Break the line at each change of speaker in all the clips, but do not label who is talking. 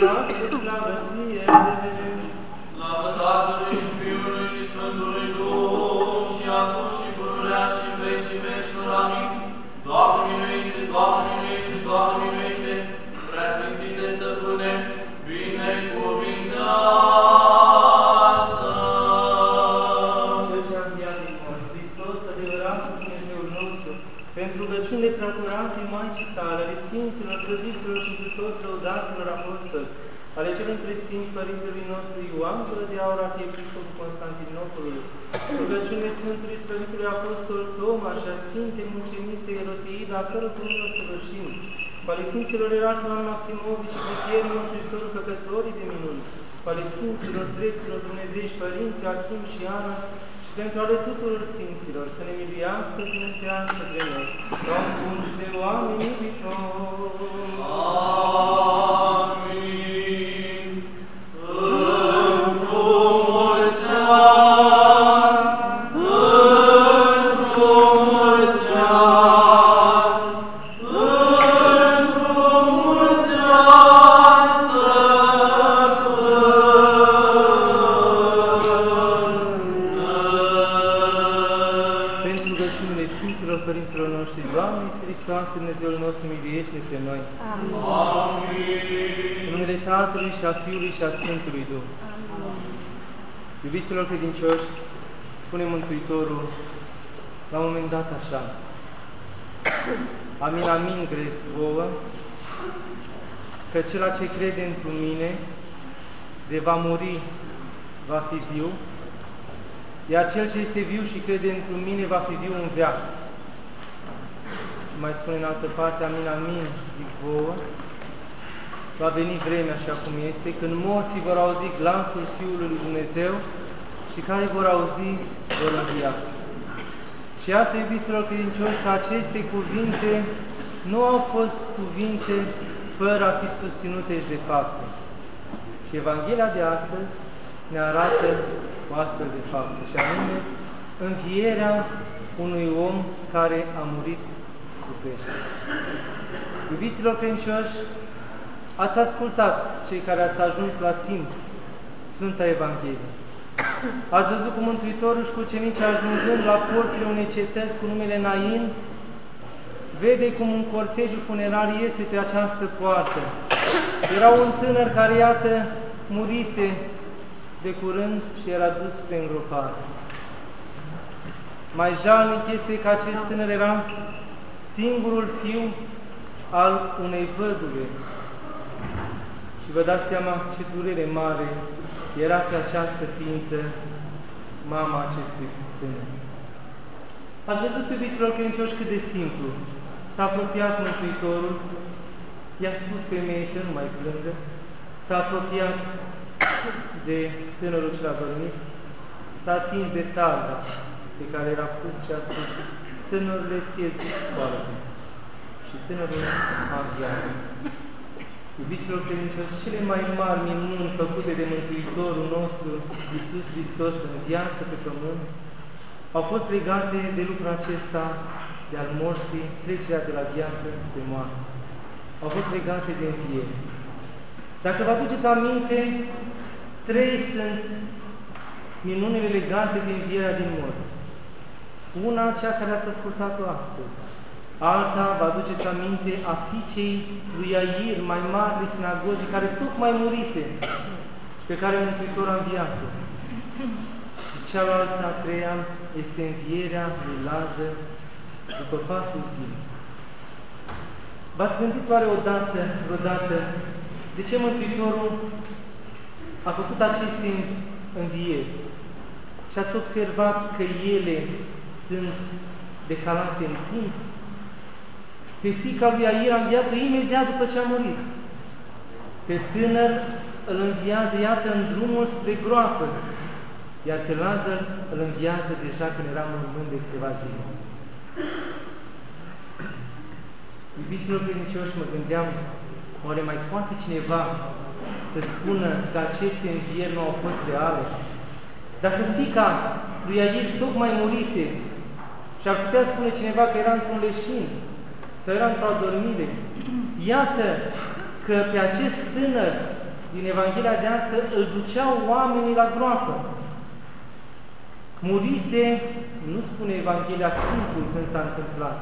noastre, Constantinopolului, rugăciunile Sfântului Slăvitului Apostol Toma și a Sfintei Muceniței Eroteida, a căror cuvântul să vășim, ale Sfinților Erași Ioan Maximovici și Bucherii Mântuitorul Făcătorii de minuni, ale Sfinților Dreptilor Dumnezeiești Părinți, Achim și Ana, și pentru ale tuturor Sfinților, să ne miluiască și mântească de noi. Doamne bun și de oameni iubitori!
Amin.
Că cela ce crede într mine, de va muri, va fi viu, iar cel ce este viu și crede într mine, va fi viu în veac. Mai spune în altă parte, amin, amin, zic vouă, va veni vremea așa cum este, când morții vor auzi glasul Fiului lui Dumnezeu și care vor auzi vor învia. Și iată, iubiților credincioși, că aceste cuvinte nu au fost cuvinte fără a fi susținute și de fapte. Și Evanghelia de astăzi ne arată o astfel de fapte, și anume învierea unui om care a murit cu pește. Iubiților credincioși, ați ascultat, cei care ați ajuns la timp, Sfânta Evanghelie. Ați văzut cum Mântuitorul și cu ucenicii ajungând la porțile unei cetăți cu numele Nain, vede cum un cortegiu funerar iese pe această poartă. Era un tânăr care, iată, murise de curând și era dus pe îngropare. Mai jalnic este că acest tânăr era singurul fiu al unei văduve. Și vă dați seama ce durere mare era pe această ființă mama acestui tânăr. Ați văzut, iubiților credincioși, cât de simplu s-a apropiat Mântuitorul, i-a spus femeii să nu mai plângă, s-a apropiat de tânărul cel adormit, s-a atins de targa pe care era pus și a spus, tânărule, ție zic, scoală Și tânărul a înviat. Iubiților credincioși, cele mai mari minuni făcute de Mântuitorul nostru, Iisus Hristos, în viață pe pământ, au fost legate de lucrul acesta, de al morții, trecerea de la viață spre moarte. Au fost legate de înviere. Dacă vă aduceți aminte, trei sunt minunile legate de învierea din morți. Una, cea care ați ascultat-o astăzi. Alta, vă aduceți aminte, a fiicei lui Iair, mai mare de sinagogii, care tocmai murise și pe care Mântuitor a înviat-o. Și cealaltă, a treia, este învierea lui Lazar după patru zile. V-ați gândit oare odată, vreodată, de ce Mântuitorul a făcut aceste învieri? Și ați observat că ele sunt decalate în timp? Pe fica lui Air a înviat imediat după ce a murit. Pe tânăr îl înviază, iată, în drumul spre groapă, iar pe Lazar îl înviază deja când era mormânt de câteva zile. Iubiților credincioși, mă gândeam, oare mai poate cineva să spună că aceste învieri nu au fost reale? Dacă fica lui Air tocmai murise și ar putea spune cineva că era într-un leșin sau era într-o adormire, iată că pe acest tânăr din Evanghelia de astăzi îl duceau oamenii la groapă. Murise, nu spune Evanghelia timpul când s-a întâmplat.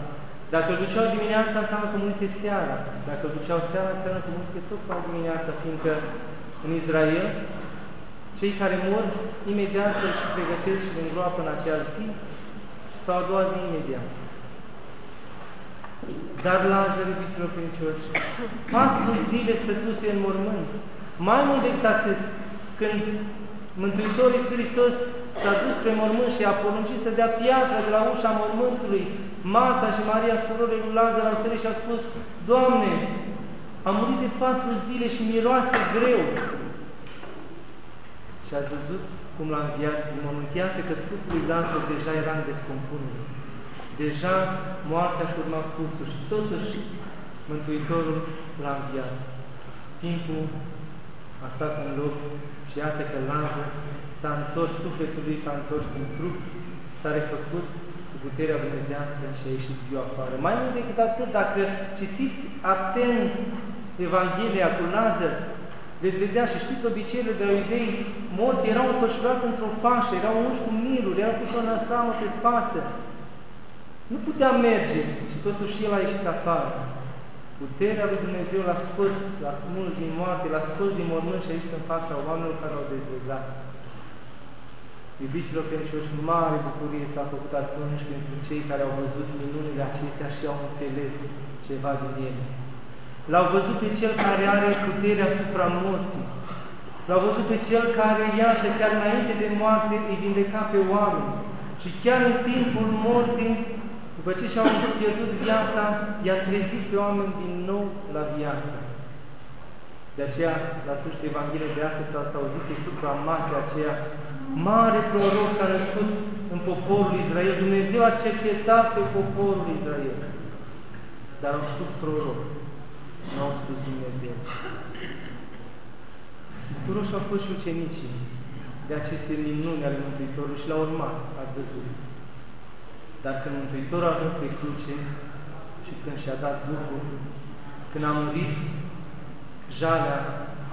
Dacă îl duceau dimineața, înseamnă că murise seara. Dacă îl duceau seara, înseamnă că murise tot la dimineața, fiindcă în Israel, cei care mor imediat își pregătesc și din groapă în acea zi sau a doua zi imediat. Dar Lazar, iubiților credincioși, patru zile stătuse în mormânt. Mai mult decât atât, când Mântuitorul Iisus Hristos s-a dus spre mormânt și a poruncit să dea piatra de la ușa mormântului, Marta și Maria, surorile lui Lazar, au sărit și au spus, Doamne, am murit de patru zile și miroase greu. Și ați văzut cum l-a înviat din mormânt. Iată că trupul lui Lazar deja era în descompunere. Deja moartea și urma cursul și totuși Mântuitorul l-a înviat. Timpul a stat în loc și iată că Lazar s-a întors, sufletul lui s-a întors în trup, s-a refăcut cu puterea dumnezească și a ieșit viu afară. Mai mult decât atât, dacă citiți atent Evanghelia cu Lazar, veți vedea și știți obiceiurile de la iudei, morții erau înfășurați într-o fașă, erau unși cu miruri, erau pus o năstramă pe față. Nu putea merge și totuși el a ieșit afară. Puterea lui Dumnezeu l-a scos, l-a smuls din moarte, l-a scos din mormânt și a ieșit în fața oamenilor care au dezlegat. Iubiților credincioși, mare bucurie s-a făcut atunci pentru cei care au văzut minunile acestea și au înțeles ceva din ele. L-au văzut pe Cel care are puterea asupra morții. L-au văzut pe Cel care, iată, chiar înainte de moarte, îi vindeca pe oameni. Și chiar în timpul morții, după ce și-au pierdut viața, i-a trezit pe oameni din nou la viață. De aceea, la sfârșitul Evangheliei de astăzi s-a auzit exclamația aceea, mare proroc s-a născut în poporul Israel. Dumnezeu a cercetat pe poporul Israel. Dar au spus proroc, nu au spus Dumnezeu. Bucuroși au fost și ucenicii de aceste minuni ale Mântuitorului și l-au urmat, ați văzut. Dar când Mântuitorul a ajuns pe cruce și când și-a dat Duhul, când a murit, jalea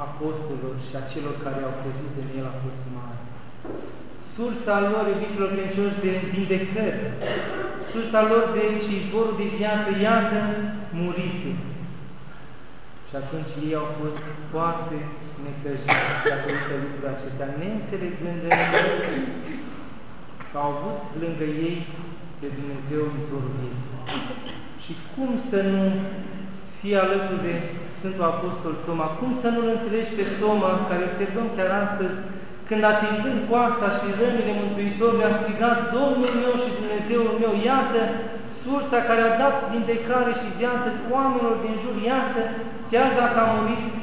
apostolilor și a celor care au crezut în El a fost mare. Sursa lor, iubiților credincioși, de vindecări, sursa lor de și izvorul de viață, iată, murise. Și atunci ei au fost foarte necăjiți datorită lucrurile acestea, neînțelegând că au avut lângă ei de Dumnezeu izvorul vieții. Și cum să nu fie alături de Sfântul Apostol Toma, cum să nu-L înțelegi pe Toma, care observăm chiar astăzi, când atingând coasta și rănile Mântuitorului a strigat Domnul meu și Dumnezeul meu, iată sursa care a dat vindecare și viață oamenilor din jur, iată, chiar dacă a murit,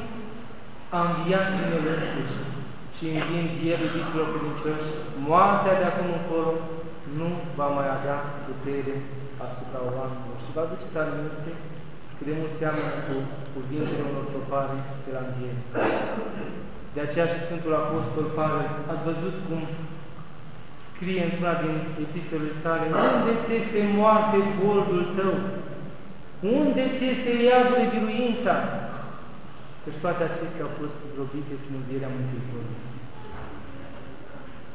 a înviat din el însuși. Și înviind el, iubiților credincioși, moartea de acum încolo nu va mai avea putere asupra oamenilor. Și vă aduceți aminte cât de mult seamănă cu cuvintele unor tropare de la înviere. De aceea și Sfântul Apostol Pavel, ați văzut cum scrie într-una din epistolele sale, unde ți este moarte boldul tău? Unde ți este iadul de biruința? Căci toate acestea au fost zdrobite prin învierea Mântuitorului.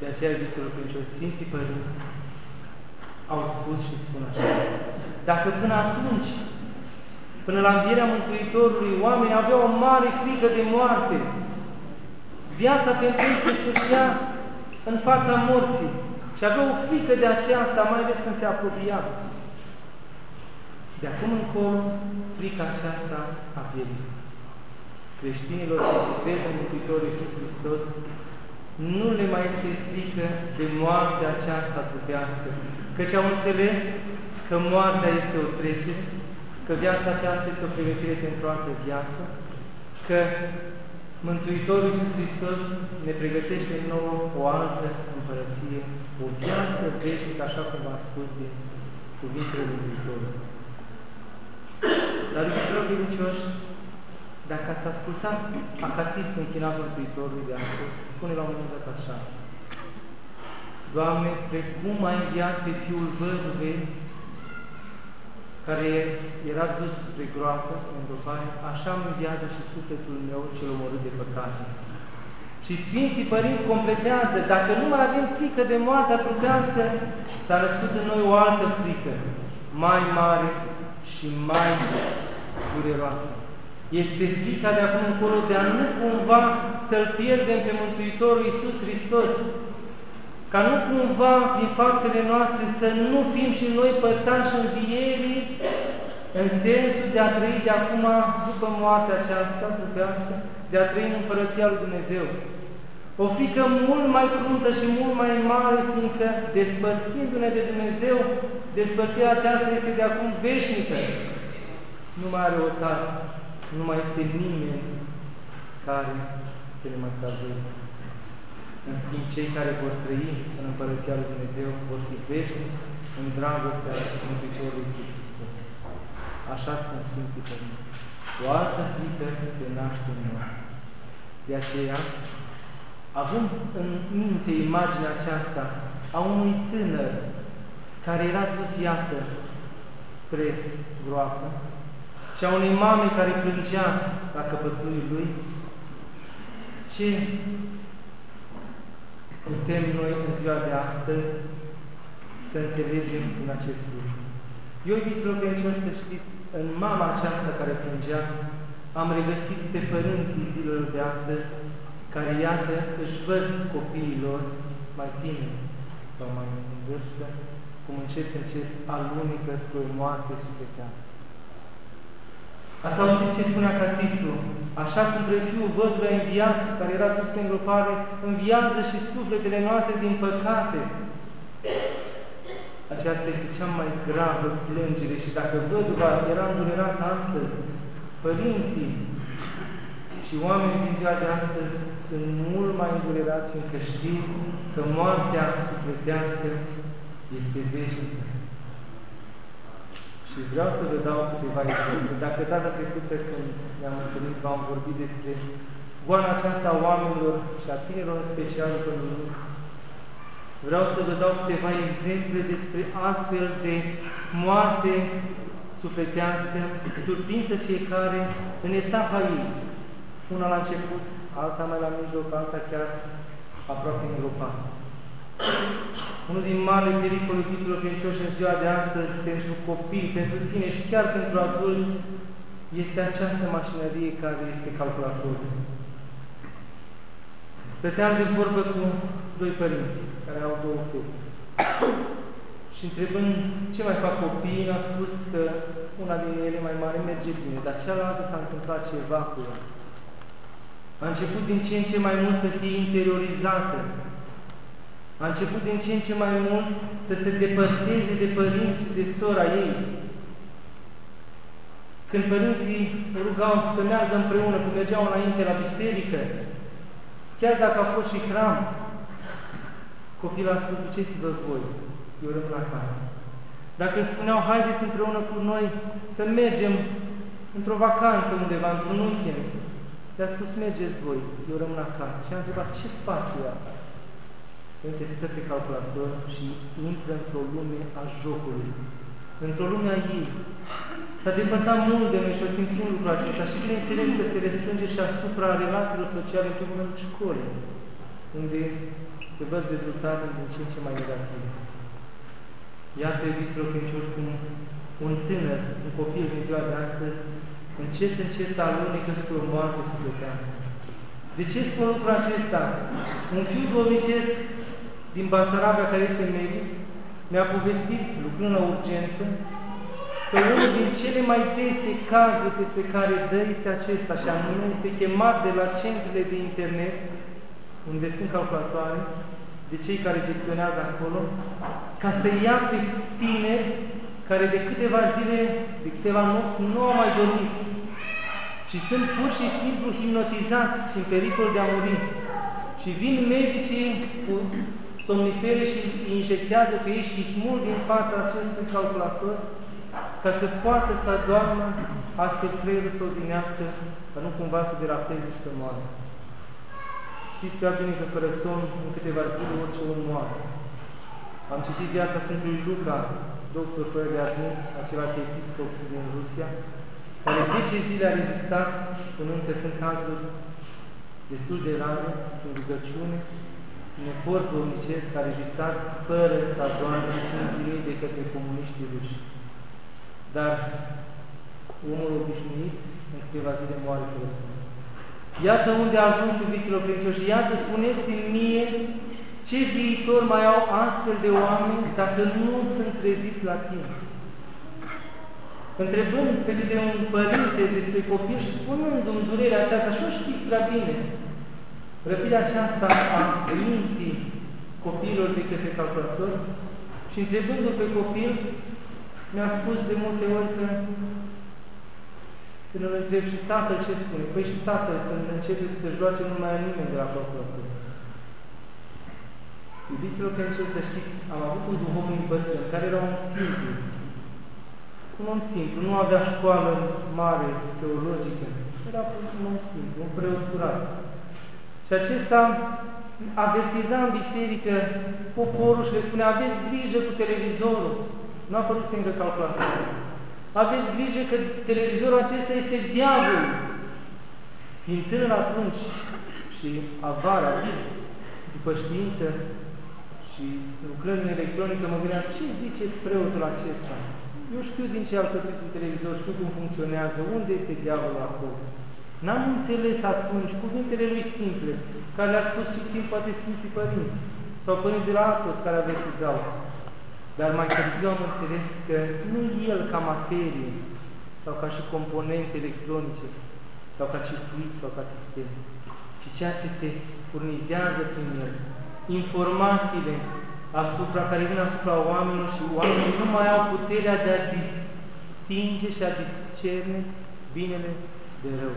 De aceea, iubiților credincioși, Sfinții Părinți au spus și spun așa. Dacă până atunci, până la învierea Mântuitorului, oamenii aveau o mare frică de moarte, viața pentru ei se sfârșea în fața morții și avea o frică de aceasta, mai ales când se apropia. De acum încolo, frica aceasta a pierit. Creștinilor ce cred în Mântuitorul Iisus Hristos, nu le mai este frică de moartea aceasta trupească, căci au înțeles că moartea este o trecere, că viața aceasta este o pregătire pentru altă viață, că Mântuitorul Iisus Hristos ne pregătește nouă o altă împărăție, o viață veșnică, așa cum v-am spus din cuvintele Mântuitorului. Dar, iubiților credincioși, dacă ați ascultat acatistul închinat Mântuitorului de astăzi, spune la un moment dat așa, Doamne, precum ai înviat pe Fiul Văduvei, care era dus spre groapă, spre îngropare, așa îmi înviază și sufletul meu cel omorât de păcate. Și Sfinții Părinți completează, dacă nu mai avem frică de moartea trupească, s-a născut în noi o altă frică, mai mare și mai dureroasă. Este frica de acum încolo de a nu cumva să-L pierdem pe Mântuitorul Iisus Hristos, ca nu cumva din faptele noastre să nu fim și noi părtași învierii în sensul de a trăi de acum, după moartea aceasta trupească, de a trăi în Împărăția lui Dumnezeu. O frică mult mai cruntă și mult mai mare, fiindcă despărțindu-ne de Dumnezeu, despărțirea aceasta este de acum veșnică. Nu mai are o tare, nu mai este nimeni care să ne mai salveze. În schimb, cei care vor trăi în Împărăția lui Dumnezeu vor fi veșnici în dragostea Mântuitorului Iisus Hristos. Așa spun Sfinții Părinți. O altă frică se naște în noi. De aceea, având în minte imaginea aceasta a unui tânăr care era dus, iată, spre groapă, și a unei mame care plângea la căpăturii lui, ce putem noi în ziua de astăzi să înțelegem în acest lucru. Eu, iubiți credincioși, să știți, în mama aceasta care plângea, am regăsit pe părinții zilelor de astăzi, care, iată, își văd copiilor mai tineri sau mai în vârstă, cum încet, încet alunecă spre o moarte sufletească. Ați auzit ce spunea Catistul? Așa cum prefiul văduvă înviat, care era dus pe îngropare, înviază și sufletele noastre din păcate. Aceasta este cea mai gravă plângere și dacă văduva era îndurerată astăzi, părinții și oamenii din ziua de astăzi sunt mult mai îndurerați, fiindcă știu că moartea sufletească este veșnică. Și vreau să vă dau câteva exemple. Dacă data trecută când ne-am întâlnit, v-am vorbit despre goana aceasta a oamenilor și a tinerilor în special pe mine, vreau să vă dau câteva exemple despre astfel de moarte sufletească, surprinsă fiecare în etapa ei. Una la început, alta mai la mijloc, alta chiar aproape îngropată. Unul din marile pericole iubiților credincioși în ziua de astăzi pentru copii, pentru tine și chiar pentru adulți este această mașinărie care este calculatorul. Stăteam de vorbă cu doi părinți care au două fete. și întrebând ce mai fac copiii, a spus că una din ele mai mare merge bine, dar cealaltă s-a întâmplat ceva cu ea. A început din ce în ce mai mult să fie interiorizată a început din ce în ce mai mult să se depărteze de părinți și de sora ei. Când părinții rugau să meargă împreună, când mergeau înainte la biserică, chiar dacă a fost și hram, copilul a spus, duceți-vă voi, eu rămân acasă. Dacă îmi spuneau, haideți împreună cu noi să mergem într-o vacanță undeva, într-un weekend, le-a spus, mergeți voi, eu rămân acasă. Și am întrebat, ce face ea? Uite, stă pe calculator și intră într-o lume a jocului, într-o lume a ei. S-a depărtat mult de noi și o simțim lucrul acesta și bineînțeles că se restrânge și asupra relațiilor sociale pe urmă școlii, unde se văd rezultate din ce în ce mai negative. Iată, iubiților credincioși, cum un tânăr, un copil din ziua de astăzi, încet, încet alunecă spre o moarte sufletească. De ce spun lucrul acesta? Un fiu domnicesc din Basarabia, care este medic, mi-a povestit, lucrând la urgență, că unul din cele mai dese cazuri peste care dă este acesta, și anume este chemat de la centrele de internet, unde sunt calculatoare, de cei care gestionează acolo, ca să ia pe tineri care de câteva zile, de câteva nopți nu au mai dormit și sunt pur și simplu hipnotizați și în pericol de a muri. Și vin medicii cu somnifere și îi injectează pe ei și smulg din fața acestui calculator ca să poată să adormă, astfel creierul să odinească, ca nu cumva să derapeze și să moară. Știți prea bine că fără somn, în câteva zile, orice om moare. Am citit viața Sfântului Luca doctor fără de admis, același episcop din Rusia, care 10 zile a rezistat, spunând că sunt cazuri destul de rare, în rugăciune, un efort domnicesc a rezistat fără să adoare ei de către comuniștii ruși. Dar omul obișnuit în câteva zile moare fără somn. Iată unde a ajuns iubiților credincioși. Iată, spuneți-mi mie ce viitor mai au astfel de oameni dacă nu sunt treziți la timp. Întrebând pe de un părinte despre copil și spunându-mi durerea aceasta, și o știți prea bine, răpirea aceasta a minții copilor de către calculator și întrebându-l pe copil, mi-a spus de multe ori că când îl întreb și tatăl ce spune? Păi și tatăl când începe să se joace nu mai are nimeni de la calculator. Iubiților ce să știți, am avut un duhovnic bătrân care era un simplu, un om simplu, nu avea școală mare, teologică, era un om simplu, un preot curat. Și acesta avertiza în biserică poporul și le spune, aveți grijă cu televizorul. Nu a apărut încă calculator. Aveți grijă că televizorul acesta este diavol. Fiind tânăr atunci și avara, după știință și lucrări în electronică, mă gândeam, ce zice preotul acesta? Eu știu din ce alcătuit un televizor, știu cum funcționează, unde este diavolul acolo. N-am înțeles atunci cuvintele lui simple, care le-a spus timp poate Sfinții Părinți, sau părinți de la Atos care avertizau. Dar mai târziu am înțeles că nu el ca materie, sau ca și componente electronice, sau ca circuit, sau ca sistem, ci ceea ce se furnizează prin el, informațiile asupra, care vin asupra oamenilor și oamenii nu mai au puterea de a distinge și a discerne binele de rău.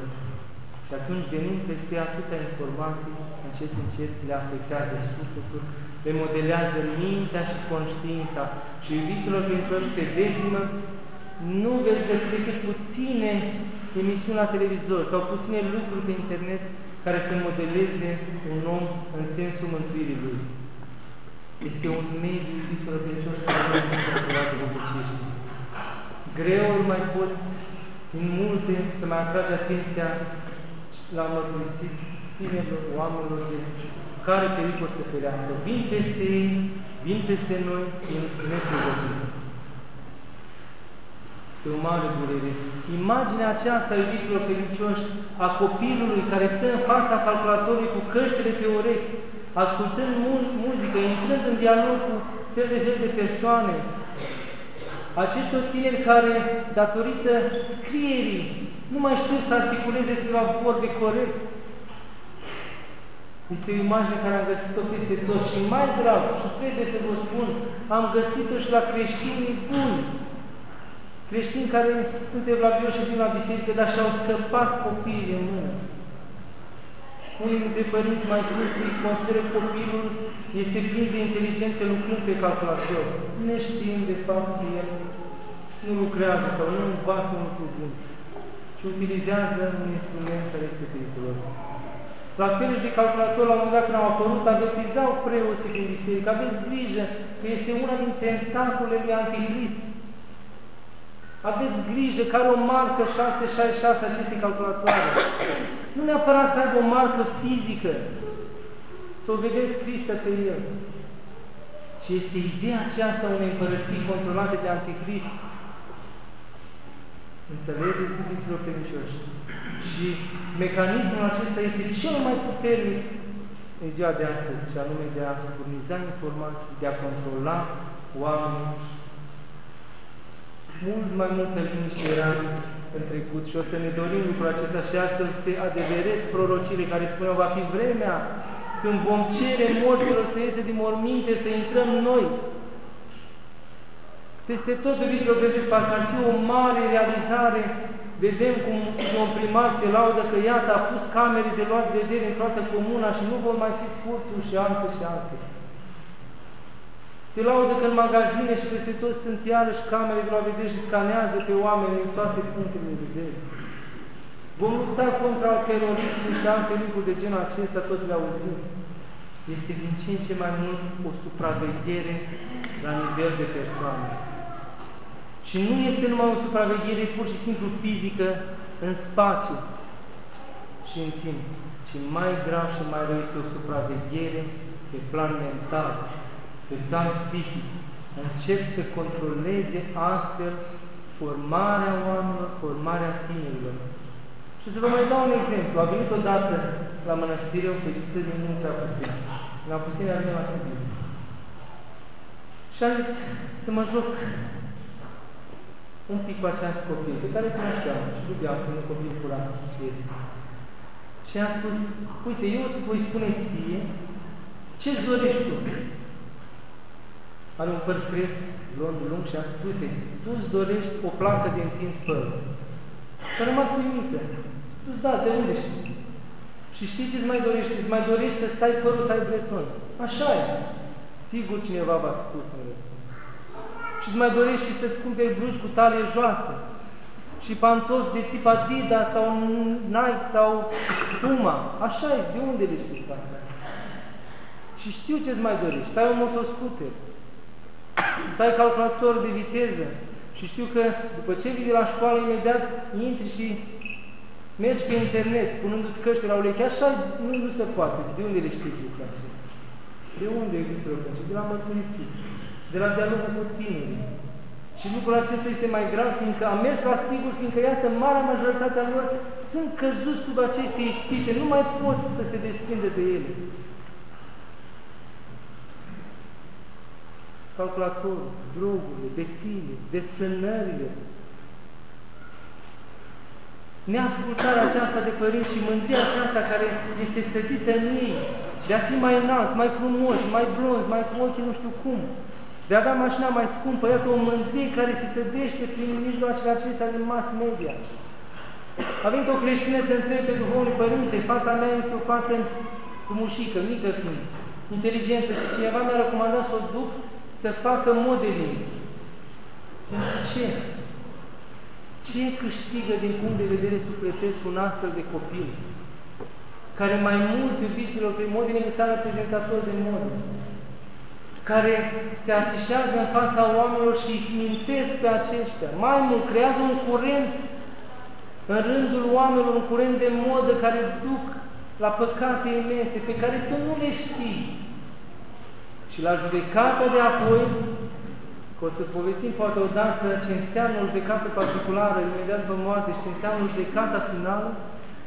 Și atunci, venind peste atâtea informații, încet, încet le afectează sufletul, le modelează mintea și conștiința. Și iubiților credincioși, credeți-mă, nu veți găsi decât puține emisiuni la televizor sau puține lucruri pe internet care să modeleze un om în sensul mântuirii lui. Este un mediu, iubiților credincioși, care nu este controlat de Greu îl mai poți în multe să mai atrage atenția la mărturisit tinerilor, oamenilor de care pericol să ferească. Vin peste ei, vin peste noi, în nepregătiți. Este o mare durere. Imaginea aceasta, iubiților credincioși, a copilului care stă în fața calculatorului cu căștile pe urechi, ascultând mu muzică, intrând în dialog cu fel de fel de persoane, acestor tineri care, datorită scrierii, nu mai știu să articuleze câteva vorbe corect. Este o imagine care am găsit-o peste tot și mai grav, și trebuie să vă spun, am găsit-o și la creștinii buni. Creștini care sunt evlavioși și vin la biserică, dar și-au scăpat copiii în mână. Unii dintre părinți mai simpli consideră copilul este plin de inteligență lucrând pe calculator, neștiind de fapt că el nu lucrează sau nu învață un lucru bun și utilizează un instrument care este periculos. La fel și de calculator, la un moment dat când au apărut, avertizau preoții din biserică, aveți grijă că este una din tentaculele lui Antichrist. Aveți grijă că are o marcă 666 acestei calculatoare. Nu neapărat să aibă o marcă fizică, să o vedeți scrisă pe el. Și este ideea aceasta unei împărății controlate de Antichrist, Înțelegeți, iubiților credincioși? Și mecanismul acesta este cel mai puternic în ziua de astăzi, și anume de a furniza informații, de a controla oamenii. Mult mai multă liniște era în trecut și o să ne dorim lucrul acesta și astfel se adeveresc prorocile care spuneau va fi vremea când vom cere morților să iese din morminte, să intrăm noi peste tot, iubiților greșești, parcă ar fi o mare realizare. Vedem cum un primar se laudă că iată a pus camere de luat vedere în toată comuna și nu vor mai fi furturi și alte și alte. Se laudă că în magazine și peste tot sunt iarăși camere de la vedere și scanează pe oameni în toate punctele de vedere. Vom lupta contra terorismului și alte lucruri de genul acesta, tot le auzim. Este din ce în ce mai mult o supraveghere la nivel de persoane. Și nu este numai o supraveghere pur și simplu fizică în spațiu și în timp, ci mai grav și mai rău este o supraveghere pe plan mental, pe plan psihic. Încep să controleze astfel formarea oamenilor, formarea tinerilor. Și să vă mai dau un exemplu. A venit odată la mănăstire o fetiță din Munții Apuseni. La Apuseni are la Sibiu. Și a zis să mă joc un pic cu această copil, pe care cunoșteam și iubeam când un copil curat și este. Și am spus, uite, eu îți voi spune ție ce-ți dorești tu. Are un păr creț, blond, lung și am spus, uite, tu îți dorești o placă de întins păr. Și a rămas uimită. Spus, da, de unde știi? Și știi ce-ți mai dorești? Îți mai dorești să stai părul să ai breton. Așa e. Sigur cineva v-a spus în răspuns. Și îți mai dorești și să-ți cumperi blugi cu talie joasă și pantofi de tip Adidas sau Nike sau Puma. Așa e. De unde le știi asta? Și știu ce-ți mai dorești. Să ai un motoscooter, să ai calculator de viteză. Și știu că după ce vii de la școală, imediat intri și mergi pe internet, punându-ți căști la urechi, așa nu, nu se poate. De unde le știți lucrul acesta? De unde, iubiților De la mărturisiți, de la dialogul cu tinerii. Și lucrul acesta este mai grav, fiindcă am mers la sigur, fiindcă, iată, marea majoritatea lor sunt căzuți sub aceste ispite, nu mai pot să se desprinde de ele. Calculatorul, drogurile, bețiile, desfrânările, neascultarea aceasta de părinți și mândria aceasta care este sădită în ei, de a fi mai înalți, mai frumoși, mai blonzi, mai cu ochii nu știu cum, de a avea mașina mai scumpă, iată o mândrie care se sădește prin mijloacele acestea din mass media. A venit o creștină să întrebe pe Duhovul Părinte, fata mea este o fată frumușică, mică fiind, inteligentă și cineva mi-a recomandat să o duc să facă modeling. Ce? Ce câștigă din punct de vedere sufletesc un astfel de copil? Care mai mult, iubiților, pe modeling înseamnă prezentator de modă care se afișează în fața oamenilor și îi smintesc pe aceștia. Mai mult, creează un curent în rândul oamenilor, un curent de modă care duc la păcate imense, pe care tu nu le știi. Și la judecata de apoi, că o să povestim poate odată ce înseamnă o judecată particulară, imediat după moarte, și ce înseamnă o judecată finală,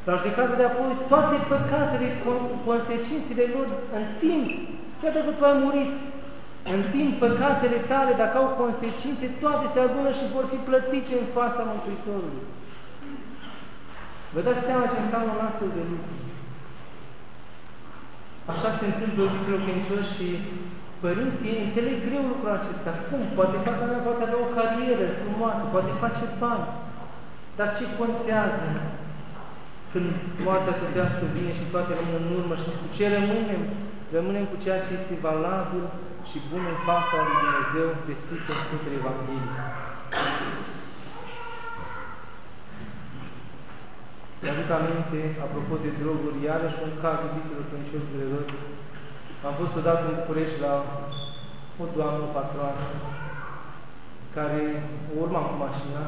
la judecata de apoi, toate păcatele, consecințele lor, în timp, chiar dacă tu ai murit, în timp, păcatele tale, dacă au consecințe, toate se adună și vor fi plătite în fața Mântuitorului. Vă dați seama ce înseamnă un astfel de lucru. Așa se întâmplă iubiților credincioși și părinții ei înțeleg greu lucrul acesta. Cum? Poate fata mea poate avea o carieră frumoasă, poate face bani. Dar ce contează când moartea trupească vine și toate rămân în urmă și cu ce rămânem? Rămânem cu ceea ce este valabil și bun în fața lui Dumnezeu deschisă în Sfintele Evanghelii. Mi-aduc aminte, apropo de droguri, iarăși un caz iubiților credincioși dureros. Am fost odată în București la o doamnă, o patroană, care o urma cu mașina,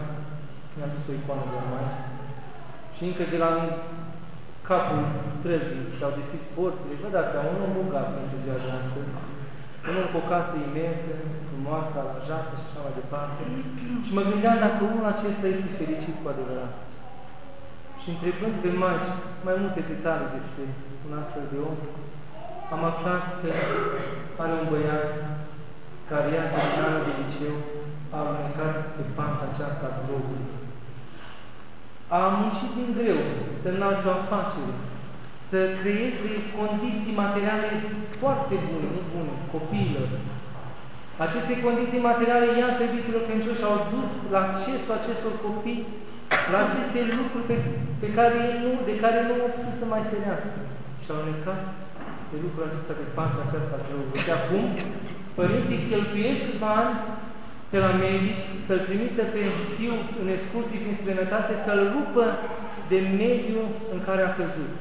mi-a dus o icoană de mare, și încă de la capul străzii s-au deschis porțile, vă dați seama, un om bogat pentru ziua de astăzi, unul cu o casă imensă, frumoasă, aranjată și așa mai departe. Și mă gândeam dacă unul acesta este fericit cu adevărat. Și întrebând pe magi mai multe detalii despre un astfel de om, am aflat că are un băiat care ia terminală de liceu, a alunecat pe panta aceasta a drogului. A muncit din greu să înalți o afacere, să creeze condiții materiale foarte bune, nu bune, copiilor. Aceste condiții materiale, iată, viselor credincioși, au dus la accesul acestor copii la aceste lucruri pe, pe care nu, de care nu au putut să mai ferească. Și au necat de lucrul acesta, de partea aceasta de Și acum, părinții cheltuiesc bani pe la medici, să-l trimită pe fiu în excursii din străinătate, să-l rupă de mediul în care a căzut.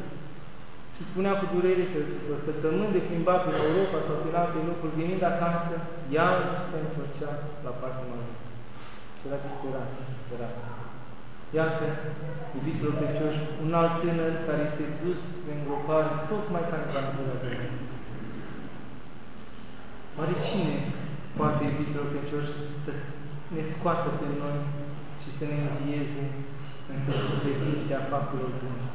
Și spunea cu durere că după săptămâni de plimbat prin Europa sau prin alte locuri, venind acasă, iar se întorcea la partea mai era disperat, disperat. Iată, iubiților precioși, un alt tânăr care este dus de îngropare, tocmai ca în cantura de Oare cine poate, iubiților precioși, să ne scoată pe noi și să ne învieze în sensul credinței a faptelor bune?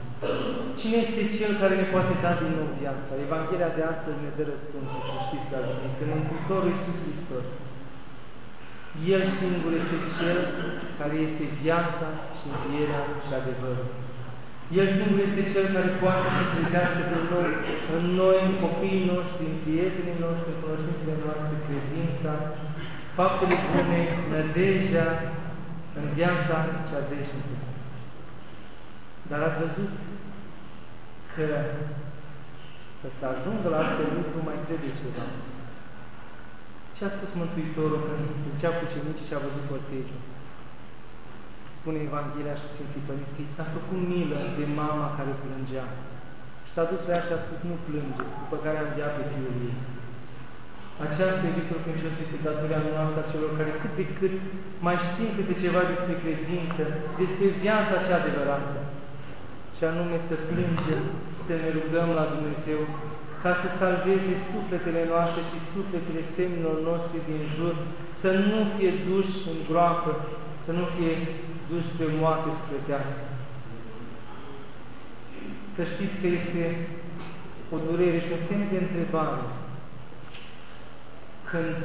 Cine este Cel care ne poate da din nou viața? Evanghelia de astăzi ne dă răspunsul și știți, dragii mei, este Mântuitorul Iisus Hristos. El singur este Cel care este viața și învierea și adevărul. El singur este Cel care poate să trezească din nou în noi, în copiii noștri, în prietenii noștri, în cunoștințele noastre, credința, faptele bune, nădejdea în viața cea veșnică. Dar ați văzut că să se ajungă la astfel lucru mai trebuie ceva. Ce a spus Mântuitorul când ducea cu cenicii și a văzut cortejul? Spune Evanghelia și Sfinții Părinți că i s-a făcut milă de mama care plângea. Și s-a dus la ea și a spus, nu plânge, după care a înviat pe fiul ei. Aceasta, iubiților credincioși, este datoria noastră a celor care cât de cât mai știm câte ceva despre credință, despre viața cea adevărată. Și anume să plângem, să ne rugăm la Dumnezeu ca să salveze sufletele noastre și sufletele semnilor noștri din jur, să nu fie duși în groapă, să nu fie duși pe moarte sufletească. Să știți că este o durere și un semn de întrebare când,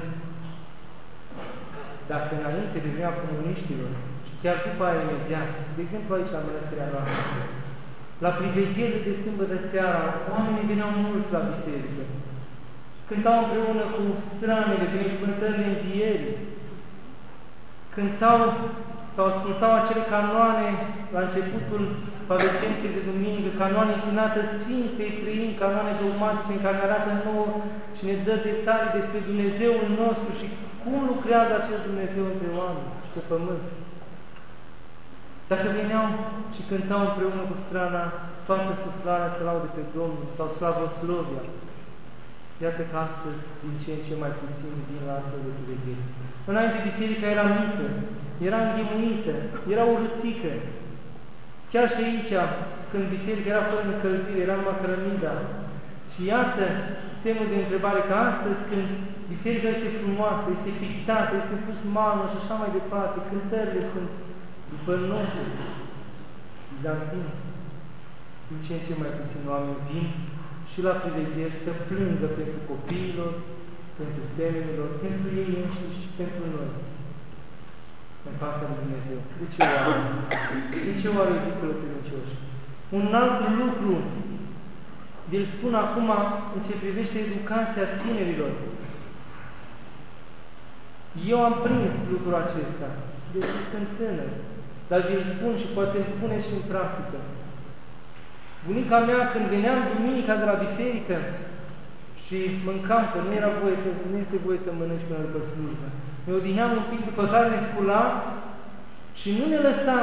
dacă înainte de vremea comuniștilor, și chiar după aia imediat, de exemplu aici la mănăstirea noastră, la priveghere de sâmbătă seara, oamenii veneau mulți la biserică. Cântau împreună cu stranele, binecuvântările învierii. Cântau sau ascultau acele canoane la începutul Pavecenței de Duminică, canoane închinate Sfintei Trăini, canoane dogmatice în care ne arată nouă și ne dă detalii despre Dumnezeul nostru și cum lucrează acest Dumnezeu între oameni și pe pământ. Dacă veneau și cântau împreună cu strana toată suflarea să laude pe Domnul sau Slavoslovia, iată că astăzi din ce în ce mai puțin vin la astfel de privire. Înainte biserica era mică, era înghemuită, era urâțică. Chiar și aici, când biserica era fără încălzire, era numai cărămida. Și iată semnul de întrebare că astăzi, când biserica este frumoasă, este pictată, este pus mamă și așa mai departe, cântările sunt după notul bizantin, din ce în ce mai puțin oameni vin și la privegheri să plângă pentru copiilor, pentru semenilor, pentru ei înșiși și pentru noi în fața lui Dumnezeu. De ce oare? De ce oare, iubiților credincioși? Un alt lucru, vi-l spun acum în ce privește educația tinerilor. Eu am prins lucrul acesta, deși sunt tânăr, dar vi-l spun și poate îl pune și în practică. Bunica mea, când veneam duminica de la biserică și mâncam, că nu era voie să, nu este voie să mănânci până după slujbă, ne odihneam un pic, după care ne scula și nu ne lăsa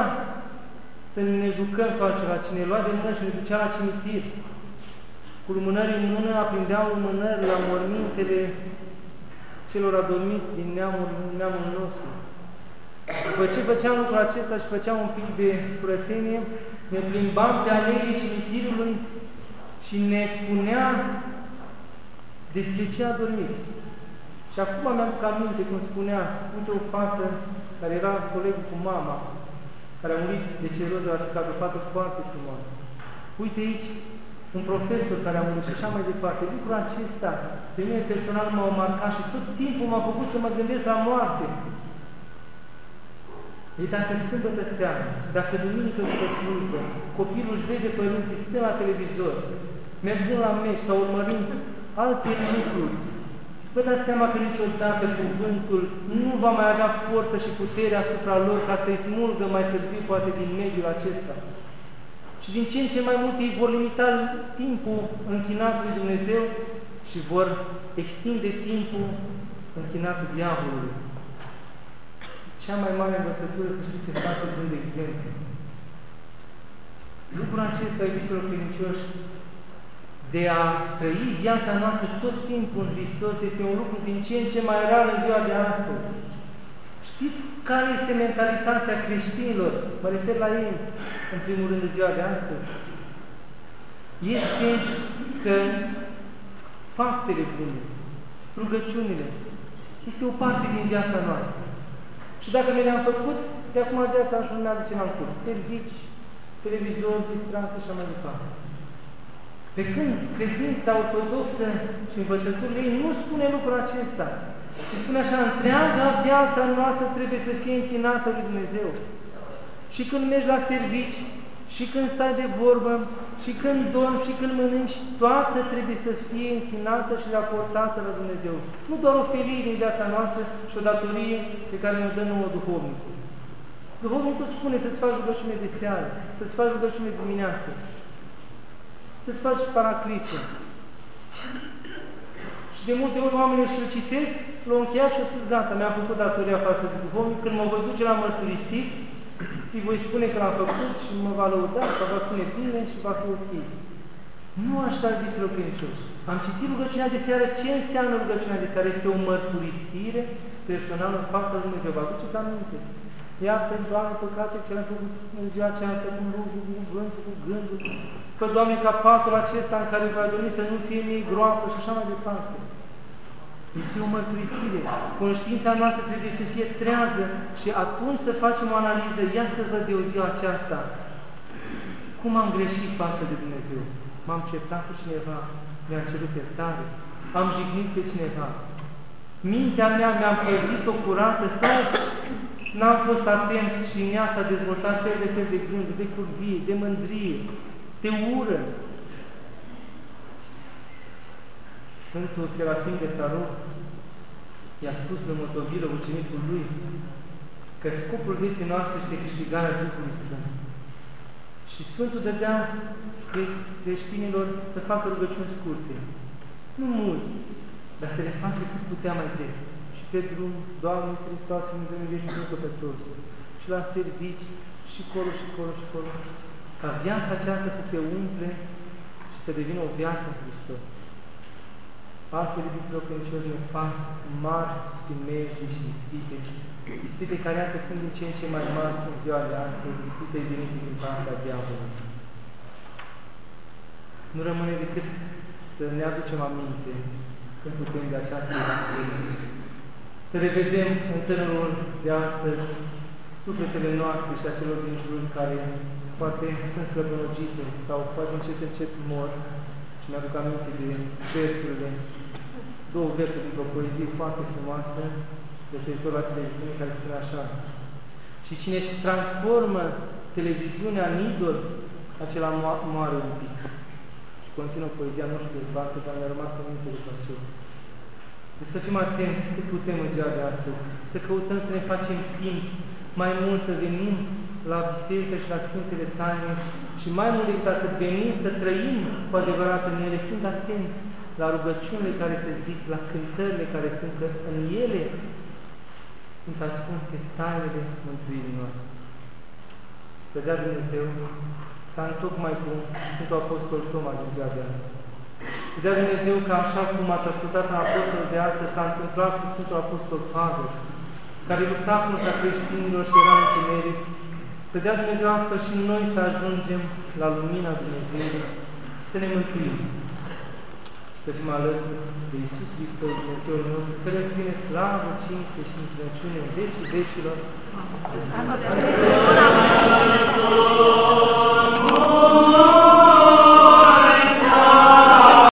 să ne jucăm sau altceva, ci ne lua de mână și ne ducea la cimitir. Cu lumânări în mână aprindeam lumânări la mormintele celor adormiți din neamul, neamul nostru. După ce făceam lucrul acesta și făceam un pic de curățenie, ne plimbam pe aleile cimitirului și ne spunea despre ce adormiți. Și acum mi-am aminte cum spunea, uite o fată care era coleg cu mama, care a murit de ceroză la ficat, o fată foarte frumoasă. Uite aici un profesor care a murit și așa mai departe. Lucrul acesta pe mine personal m-a marcat și tot timpul m-a făcut să mă gândesc la moarte. E dacă sâmbătă seara, dacă duminică după slujbă, copilul își vede părinții, stă la televizor, mergând la meci sau urmărind alte lucruri, vă dați seama că niciodată cuvântul nu va mai avea forță și putere asupra lor ca să-i smulgă mai târziu poate din mediul acesta. Și din ce în ce mai mult ei vor limita timpul închinat lui Dumnezeu și vor extinde timpul închinat diavolului. Cea mai mare învățătură, să știți, se face prin de exemplu. Lucrul acesta, iubiților credincioși, de a trăi viața noastră tot timpul în Hristos este un lucru din ce în ce mai rar în ziua de astăzi. Știți care este mentalitatea creștinilor, mă refer la ei, în primul rând, ziua de astăzi, este că faptele bune, rugăciunile, este o parte din viața noastră. Și dacă ne le-am făcut, de acum viața își urmează ce n-am pus. Servici, televizor, distracție și așa mai departe. Pe când credința ortodoxă și învățăturile ei nu spune lucrul acesta, ci spune așa, întreaga viața noastră trebuie să fie închinată lui Dumnezeu. Și când mergi la servici, și când stai de vorbă, și când dormi, și când mănânci, toată trebuie să fie închinată și raportată la Dumnezeu. Nu doar o felie din viața noastră și o datorie pe care ne dă nouă duhovnicul. Duhovnicul spune să-ți faci rugăciune de seară, să-ți faci rugăciune de dimineață, să-ți faci paraclisul. Și de multe ori oamenii și-l citesc, l-au încheiat și au spus, gata, mi-am făcut datoria față de duhovnic, când mă voi duce la mărturisit, îi voi spune că l-am făcut și mă va lăuda, sau va spune bine și va fi ok. Nu așa, iubiților credincioși. Am citit rugăciunea de seară. Ce înseamnă rugăciunea de seară? Este o mărturisire personală în fața lui Dumnezeu. Vă aduceți aminte? Iată, Doamne, păcate ce am făcut în ziua aceasta, cu rugul, cu cuvântul, cu gândul. Că, Doamne, ca patul acesta în care va dormi să nu fie mie groapă și așa mai departe. Este o mărturisire. Conștiința noastră trebuie să fie trează și atunci să facem o analiză. Ia să văd eu ziua aceasta. Cum am greșit față de Dumnezeu? M-am certat cu cineva? Mi-am cerut iertare? Am jignit pe cineva? Mintea mea mi-am păzit-o curată sau n-am fost atent și în ea s-a dezvoltat fel de fel de gânduri, de curvie, de mândrie, de ură. Sfântul Serafim de Saru i-a spus lui Motovilă, ucenicul lui, că scopul vieții noastre este câștigarea Duhului Sfânt. Și Sfântul dădea creștinilor să facă rugăciuni scurte. Nu mult, dar să le facă cât putea mai des pe drum, Doamne Iisus Hristos, Dumnezeu miluiește pe toți. Și la servici, și colo, și colo, și colo. Ca viața aceasta să se umple și să devină o viață în Hristos. Altfel, iubiților credincioși, ne pas mari primejdi și ispite, ispite care iată sunt din ce în ce mai mari în ziua de astăzi, ispite venite din partea diavolului. Nu rămâne decât să ne aducem aminte când putem de această Evanghelie să revedem în tânărul de astăzi sufletele noastre și a celor din jur care poate sunt slăbănogite sau poate încet încet mor. Și mi-aduc aminte de versurile, două versuri dintr-o poezie foarte frumoasă, referitor la televiziune, care spune așa. Și cine își transformă televiziunea în idol, acela moare un pic. Și continuă poezia, nu știu de parte, dar mi-a rămas în minte după acesta. Deci să fim atenți cât putem în ziua de astăzi, să căutăm să ne facem timp mai mult să venim la biserică și la Sfintele Taine și mai mult decât atât venim să trăim cu adevărat în ele, fiind atenți la rugăciunile care se zic, la cântările care sunt, că în ele sunt ascunse tainele mântuirii noastre. Să dea Dumnezeu ca în tocmai cum Sfântul Apostol Toma din ziua de astăzi. Să dea Dumnezeu că așa cum ați ascultat în Apostolul de astăzi, s-a întâmplat cu Sfântul Apostol Pavel, care lupta contra creștinilor și era în întuneric, să dea Dumnezeu astfel și noi să ajungem la lumina Dumnezeu, să ne mântuim, să fim alături de Iisus Hristos, Dumnezeul nostru, care îți vine slavă, cinste și închinăciune în vecii vecilor. Amin.